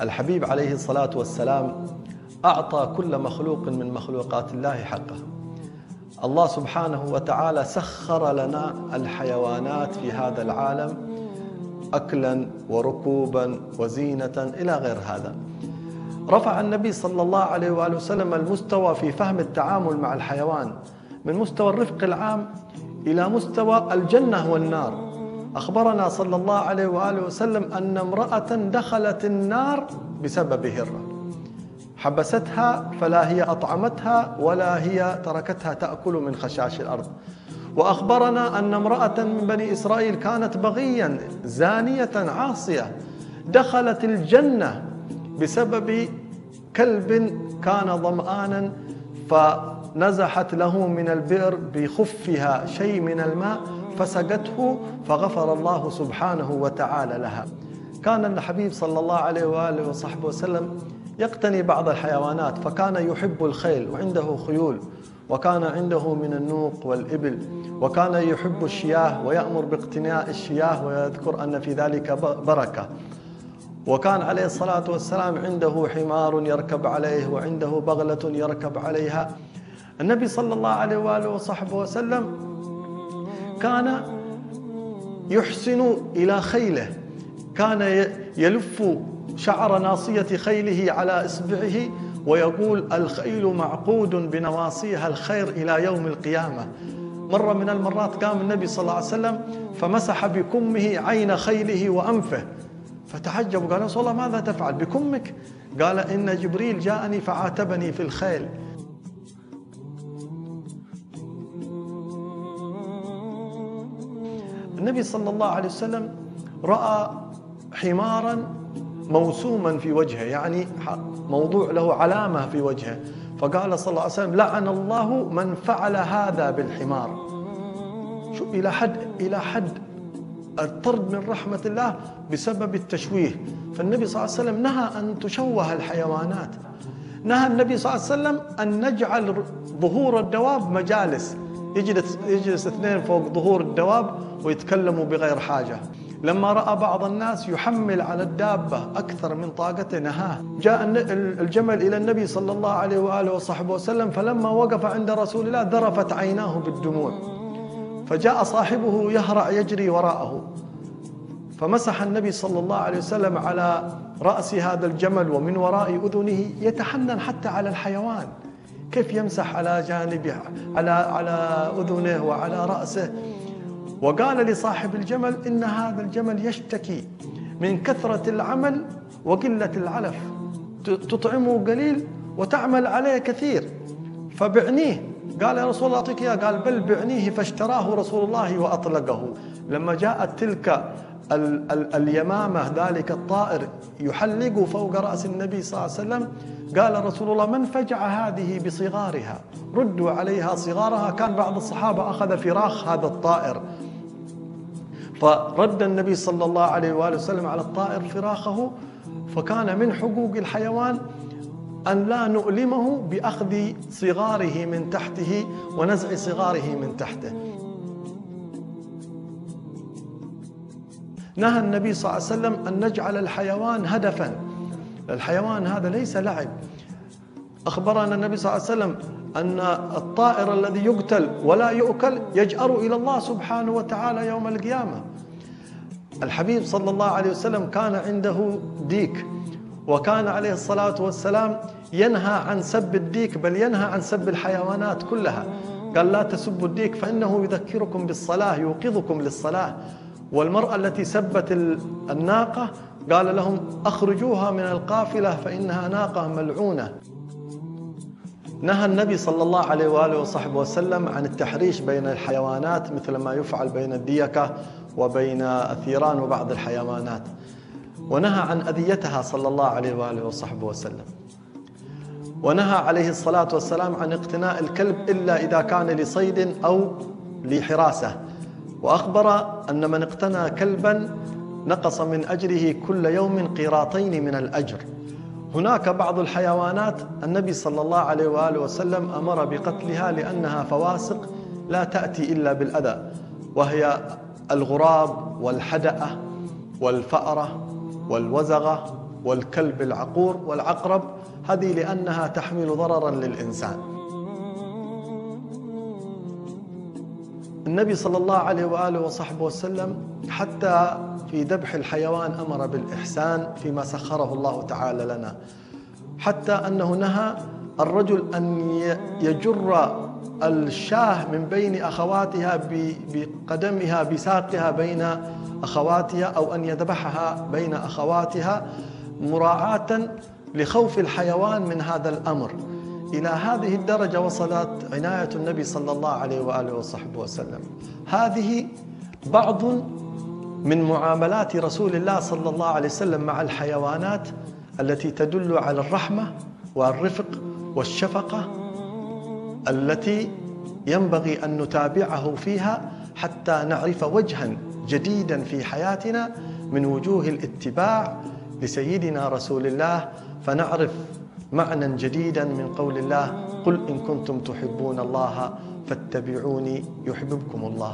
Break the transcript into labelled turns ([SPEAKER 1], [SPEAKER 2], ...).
[SPEAKER 1] الحبيب عليه الصلاة والسلام أعطى كل مخلوق من مخلوقات الله حقه. الله سبحانه وتعالى سخر لنا الحيوانات في هذا العالم أكلا وركوبا وزينة إلى غير هذا. رفع النبي صلى الله عليه وآله وسلم المستوى في فهم التعامل مع الحيوان من مستوى الرفق العام إلى مستوى الجنة والنار. أخبرنا صلى الله عليه وآله وسلم أن امرأة دخلت النار بسبب هرة. حبستها فلا هي أطعمتها ولا هي تركتها تأكل من خشاش الأرض. وأخبرنا أن امرأة من بني إسرائيل كانت بغيا زانية عاصية. دخلت الجنة بسبب كلب كان ظمآنا فنزحت له من البئر بخفها شيء من الماء فسقته فغفر الله سبحانه وتعالى لها. كان الحبيب صلى الله عليه وآله وصحبه وسلم يقتني بعض الحيوانات فكان يحب الخيل وعنده خيول وكان عنده من النوق والإبل وكان يحب الشياه ويأمر باقتناء الشياه ويذكر أن في ذلك بركة. وكان عليه الصلاة والسلام عنده حمار يركب عليه وعنده بغلة يركب عليها النبي صلى الله عليه وآله وصحبه وسلم كان يحسن إلى خيله كان يلف شعر ناصية خيله على إصبعه ويقول الخيل معقود بنواصيها الخير إلى يوم القيامة. مرة من المرات قام النبي صلى الله عليه وسلم فمسح بكمه عين خيله وأنفه فتعجب قال رسول الله ماذا تفعل بكمك؟ قال إن جبريل جاءني فعاتبني في الخيل. النبي صلى الله عليه وسلم رأى حمارا موسوما في وجهه يعني موضوع له علامة في وجهه. فقال صلى الله عليه وسلم لعن الله من فعل هذا بالحمار. شو إلى حد إلى حد الطرد من رحمة الله بسبب التشويه. فالنبي صلى الله عليه وسلم نهى أن تشوه الحيوانات. نهى النبي صلى الله عليه وسلم أن نجعل ظهور الدواب مجالس. يجلس, يجلس اثنين فوق ظهور الدواب ويتكلموا بغير حاجة. لما رأى بعض الناس يحمل على الدابة أكثر من طاقته نهاه. جاء الجمل إلى النبي صلى الله عليه وآله وصحبه وسلم فلما وقف عند رسول الله ذرفت عيناه بالدموع. فجاء صاحبه يهرع يجري وراءه. فمسح النبي صلى الله عليه وسلم على رأس هذا الجمل ومن وراء أذنه يتحنن حتى على الحيوان. كيف يمسح على جانبه على على أذنه وعلى رأسه؟ وقال لصاحب الجمل إن هذا الجمل يشتكي من كثرة العمل وقلة العلف. تطعمه قليل وتعمل عليه كثير. فبعنيه. قال يا رسول الله أعطيك إياه. قال بل بعنيه فاشتراه رسول الله وأطلقه. لما جاءت تلك ال ال اليمامة ذلك الطائر يحلق فوق رأس النبي صلى الله عليه وسلم. قال رسول الله من فجع هذه بصغارها؟ ردوا عليها صغارها. كان بعض الصحابة أخذ فراخ هذا الطائر. فرد النبي صلى الله عليه وآله وسلم على الطائر فراخه. فكان من حقوق الحيوان أن لا نؤلمه بأخذ صغاره من تحته ونزع صغاره من تحته. نهى النبي صلى الله عليه وسلم أن نجعل الحيوان هدفا. الحيوان هذا ليس لعب. أخبرنا النبي صلى الله عليه وسلم أن الطائر الذي يقتل ولا يؤكل يجأر إلى الله سبحانه وتعالى يوم القيامة. الحبيب صلى الله عليه وسلم كان عنده ديك وكان عليه الصلاة والسلام ينهى عن سب الديك بل ينهى عن سب الحيوانات كلها. قال لا تسبوا الديك فإنه يذكركم بالصلاة يوقظكم للصلاة. والمرأة التي سبت الناقة قال لهم أخرجوها من القافلة فإنها ناقة ملعونة. نهى النبي صلى الله عليه وآله وصحبه وسلم عن التحريش بين الحيوانات مثل ما يفعل بين الديكة وبين الثيران وبعض الحيوانات. ونهى عن أذيتها صلى الله عليه وآله وصحبه وسلم. ونهى عليه الصلاة والسلام عن اقتناء الكلب إلا إذا كان لصيد أو لحراسة. وأخبر أن من اقتنى كلبا نقص من أجره كل يوم قيراطين من الأجر. هناك بعض الحيوانات النبي صلى الله عليه وآله وسلم أمر بقتلها لأنها فواسق لا تأتي إلا بالأذى وهي الغراب والحدأة والفأرة والوزغة والكلب العقور والعقرب هذه لأنها تحمل ضررا للإنسان. النبي صلى الله عليه وآله وصحبه وسلم حتى في ذبح الحيوان أمر بالإحسان فيما سخره الله تعالى لنا. حتى أنه نهى الرجل أن يجر الشاه من بين أخواتها بقدمها بساقها بين أخواتها أو أن يذبحها بين أخواتها مراعاة لخوف الحيوان من هذا الأمر. إلى هذه الدرجة وصلت عناية النبي صلى الله عليه وآله وصحبه وسلم. هذه بعض من معاملات رسول الله صلى الله عليه وسلم مع الحيوانات التي تدل على الرحمة والرفق والشفقة التي ينبغي أن نتابعه فيها حتى نعرف وجها جديدا في حياتنا من وجوه الاتباع لسيدنا رسول الله فنعرف معنى جديدا من قول الله قل إن كنتم تحبون الله فاتبعوني يحببكم الله.